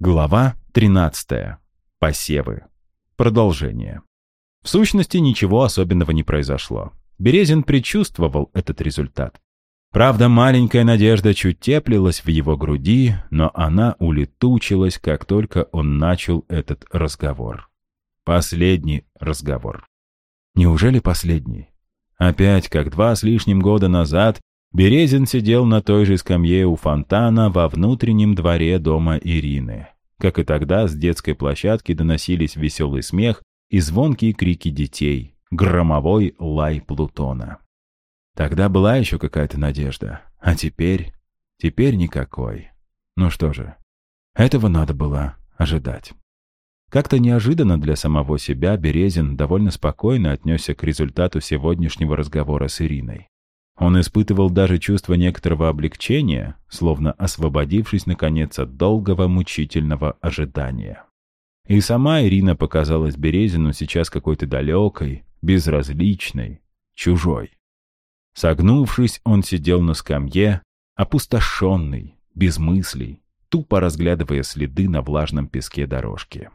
Глава 13. Посевы. Продолжение. В сущности, ничего особенного не произошло. Березин предчувствовал этот результат. Правда, маленькая надежда чуть теплилась в его груди, но она улетучилась, как только он начал этот разговор. Последний разговор. Неужели последний? Опять, как два с лишним года назад, Березин сидел на той же скамье у фонтана во внутреннем дворе дома Ирины. Как и тогда, с детской площадки доносились веселый смех и звонкие крики детей, громовой лай Плутона. Тогда была еще какая-то надежда, а теперь... Теперь никакой. Ну что же, этого надо было ожидать. Как-то неожиданно для самого себя Березин довольно спокойно отнесся к результату сегодняшнего разговора с Ириной. Он испытывал даже чувство некоторого облегчения, словно освободившись, наконец, от долгого мучительного ожидания. И сама Ирина показалась Березину сейчас какой-то далекой, безразличной, чужой. Согнувшись, он сидел на скамье, опустошенный, без мыслей, тупо разглядывая следы на влажном песке дорожки.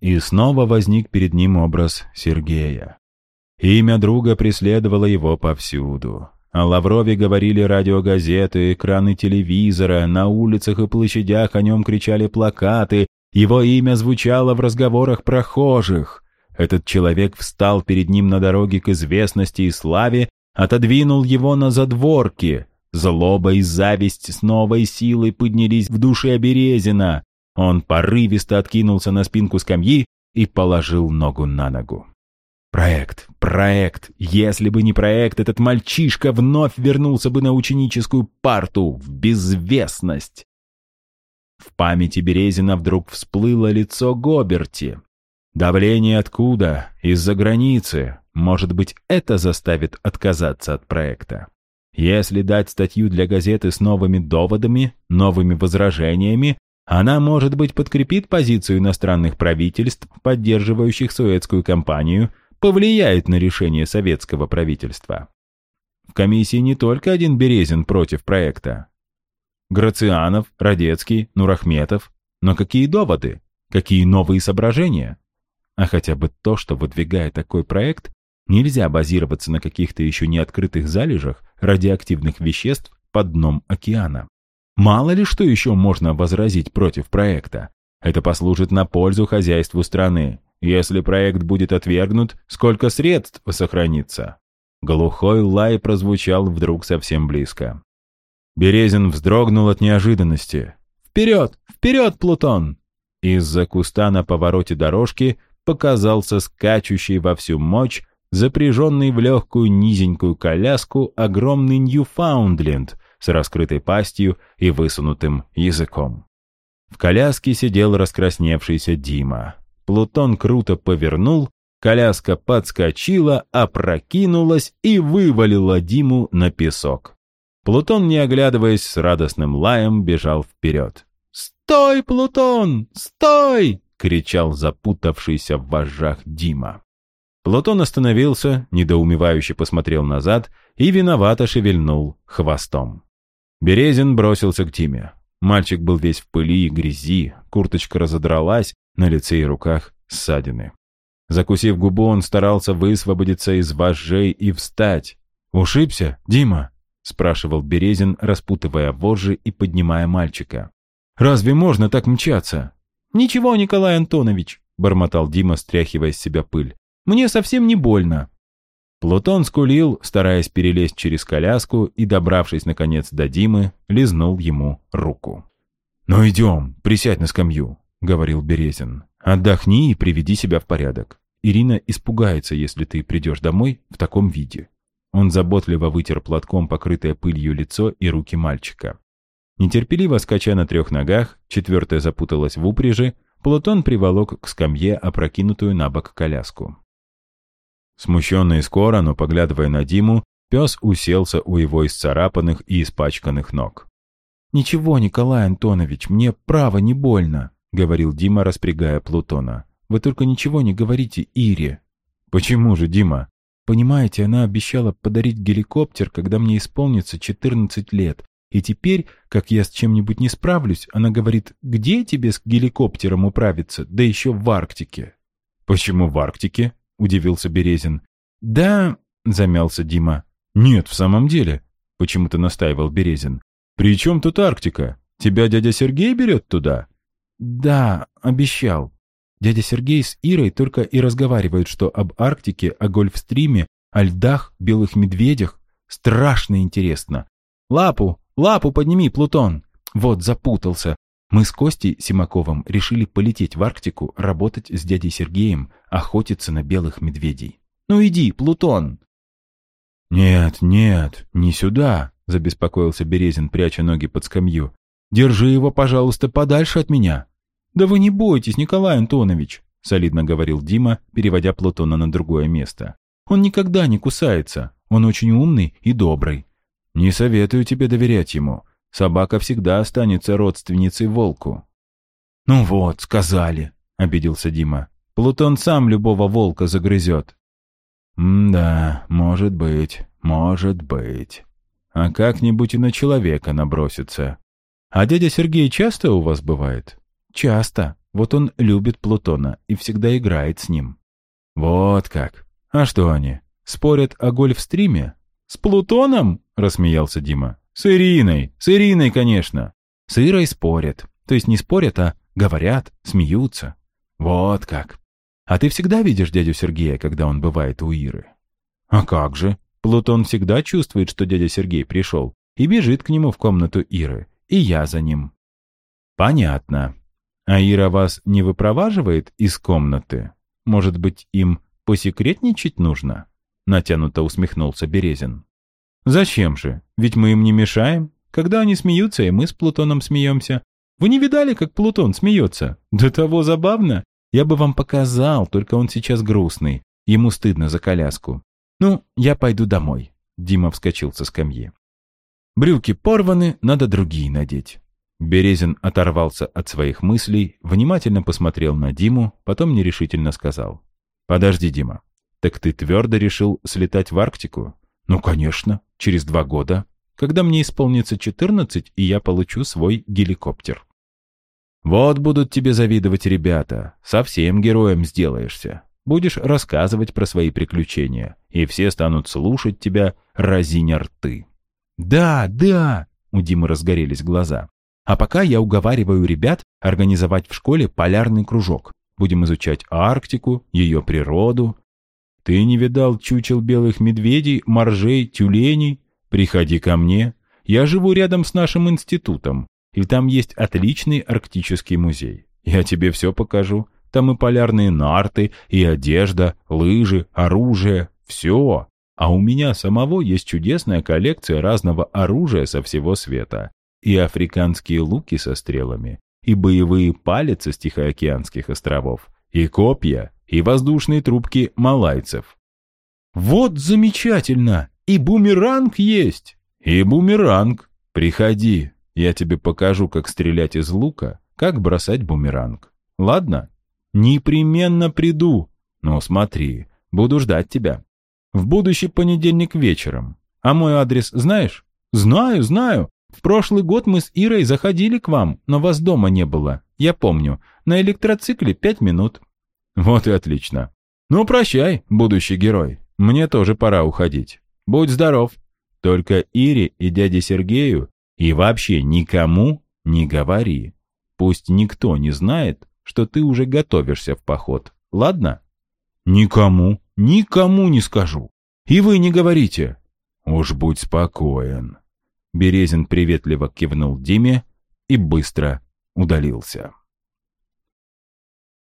И снова возник перед ним образ Сергея. Имя друга преследовало его повсюду. О Лаврове говорили радиогазеты, экраны телевизора, на улицах и площадях о нем кричали плакаты, его имя звучало в разговорах прохожих. Этот человек встал перед ним на дороге к известности и славе, отодвинул его на задворки. Злоба и зависть с новой силой поднялись в душе Березина. Он порывисто откинулся на спинку скамьи и положил ногу на ногу. Проект, проект. Если бы не проект, этот мальчишка вновь вернулся бы на ученическую парту, в безвестность. В памяти Березина вдруг всплыло лицо Гоберти. Давление откуда? Из-за границы. Может быть, это заставит отказаться от проекта. Если дать статью для газеты с новыми доводами, новыми возражениями, она, может быть, подкрепит позицию иностранных правительств, поддерживающих Суэцкую кампанию, повлияет на решение советского правительства. В комиссии не только один Березин против проекта. Грацианов, Радецкий, Нурахметов. Но какие доводы? Какие новые соображения? А хотя бы то, что выдвигая такой проект, нельзя базироваться на каких-то еще не открытых залежах радиоактивных веществ под дном океана. Мало ли что еще можно возразить против проекта. Это послужит на пользу хозяйству страны. Если проект будет отвергнут, сколько средств сохранится? Глухой лай прозвучал вдруг совсем близко. Березин вздрогнул от неожиданности. «Вперед! Вперед, Плутон!» Из-за куста на повороте дорожки показался скачущий во всю мощь, запряженный в легкую низенькую коляску огромный Ньюфаундленд с раскрытой пастью и высунутым языком. В коляске сидел раскрасневшийся Дима. Плутон круто повернул, коляска подскочила, опрокинулась и вывалила Диму на песок. Плутон, не оглядываясь, с радостным лаем бежал вперед. «Стой, Плутон! Стой!» — кричал запутавшийся в вожжах Дима. Плутон остановился, недоумевающе посмотрел назад и виновато шевельнул хвостом. Березин бросился к Диме. Мальчик был весь в пыли и грязи, курточка разодралась, на лице и руках ссадины. Закусив губу, он старался высвободиться из вожжей и встать. «Ушибся, Дима?» — спрашивал Березин, распутывая вожжи и поднимая мальчика. «Разве можно так мчаться?» «Ничего, Николай Антонович», — бормотал Дима, стряхивая с себя пыль. «Мне совсем не больно». Плутон скулил, стараясь перелезть через коляску и, добравшись, наконец, до Димы, лизнул ему руку. «Ну идем, присядь на скамью», — говорил Березин. «Отдохни и приведи себя в порядок. Ирина испугается, если ты придешь домой в таком виде». Он заботливо вытер платком покрытое пылью лицо и руки мальчика. Нетерпеливо скача на трех ногах, четвертая запуталась в упряжи, Плутон приволок к скамье опрокинутую на бок коляску. Смущенный скоро, но поглядывая на Диму, пес уселся у его исцарапанных и испачканных ног. «Ничего, Николай Антонович, мне право не больно», — говорил Дима, распрягая Плутона. «Вы только ничего не говорите Ире». «Почему же, Дима?» «Понимаете, она обещала подарить геликоптер, когда мне исполнится 14 лет, И теперь, как я с чем-нибудь не справлюсь, она говорит, где тебе с геликоптером управиться, да еще в Арктике. «Почему в Арктике?» — удивился Березин. «Да...» — замялся Дима. «Нет, в самом деле», — почему-то настаивал Березин. «При чем тут Арктика? Тебя дядя Сергей берет туда?» «Да, обещал. Дядя Сергей с Ирой только и разговаривают, что об Арктике, о Гольфстриме, о льдах, белых медведях. Страшно интересно. Лапу, лапу подними, Плутон. Вот, запутался. Мы с Костей Симаковым решили полететь в Арктику, работать с дядей Сергеем, охотиться на белых медведей. Ну иди, Плутон. Нет, нет, не сюда, забеспокоился Березин, пряча ноги под скамью. Держи его, пожалуйста, подальше от меня. «Да вы не бойтесь, Николай Антонович», — солидно говорил Дима, переводя Плутона на другое место. «Он никогда не кусается. Он очень умный и добрый. Не советую тебе доверять ему. Собака всегда останется родственницей волку». «Ну вот, сказали», — обиделся Дима. «Плутон сам любого волка загрызет». «Да, может быть, может быть. А как-нибудь и на человека набросится. А дядя Сергей часто у вас бывает?» Часто. Вот он любит Плутона и всегда играет с ним. Вот как. А что они? Спорят о гольфстриме? С Плутоном? Рассмеялся Дима. С Ириной. С Ириной, конечно. С Ирой спорят. То есть не спорят, а говорят, смеются. Вот как. А ты всегда видишь дядю Сергея, когда он бывает у Иры? А как же? Плутон всегда чувствует, что дядя Сергей пришел, и бежит к нему в комнату Иры. И я за ним. Понятно. А Ира вас не выпроваживает из комнаты? Может быть, им посекретничать нужно?» Натянуто усмехнулся Березин. «Зачем же? Ведь мы им не мешаем. Когда они смеются, и мы с Плутоном смеемся. Вы не видали, как Плутон смеется? До того забавно. Я бы вам показал, только он сейчас грустный. Ему стыдно за коляску. Ну, я пойду домой». Дима вскочил со скамьи. «Брюки порваны, надо другие надеть. Березин оторвался от своих мыслей, внимательно посмотрел на Диму, потом нерешительно сказал. «Подожди, Дима, так ты твердо решил слетать в Арктику?» «Ну, конечно, через два года, когда мне исполнится 14, и я получу свой геликоптер». «Вот будут тебе завидовать ребята, совсем героем сделаешься. Будешь рассказывать про свои приключения, и все станут слушать тебя, разиня рты». «Да, да!» — у Димы разгорелись глаза. А пока я уговариваю ребят организовать в школе полярный кружок. Будем изучать Арктику, ее природу. Ты не видал чучел белых медведей, моржей, тюленей? Приходи ко мне. Я живу рядом с нашим институтом, и там есть отличный арктический музей. Я тебе все покажу. Там и полярные нарты, и одежда, лыжи, оружие, все. А у меня самого есть чудесная коллекция разного оружия со всего света и африканские луки со стрелами, и боевые палицы с Тихоокеанских островов, и копья, и воздушные трубки малайцев. «Вот замечательно! И бумеранг есть!» «И бумеранг! Приходи, я тебе покажу, как стрелять из лука, как бросать бумеранг. Ладно? Непременно приду. Но смотри, буду ждать тебя. В будущий понедельник вечером. А мой адрес знаешь? Знаю, знаю. В прошлый год мы с Ирой заходили к вам, но вас дома не было. Я помню. На электроцикле пять минут». «Вот и отлично. Ну, прощай, будущий герой. Мне тоже пора уходить. Будь здоров. Только Ире и дяде Сергею и вообще никому не говори. Пусть никто не знает, что ты уже готовишься в поход. Ладно?» «Никому, никому не скажу. И вы не говорите». «Уж будь спокоен». Березин приветливо кивнул Диме и быстро удалился.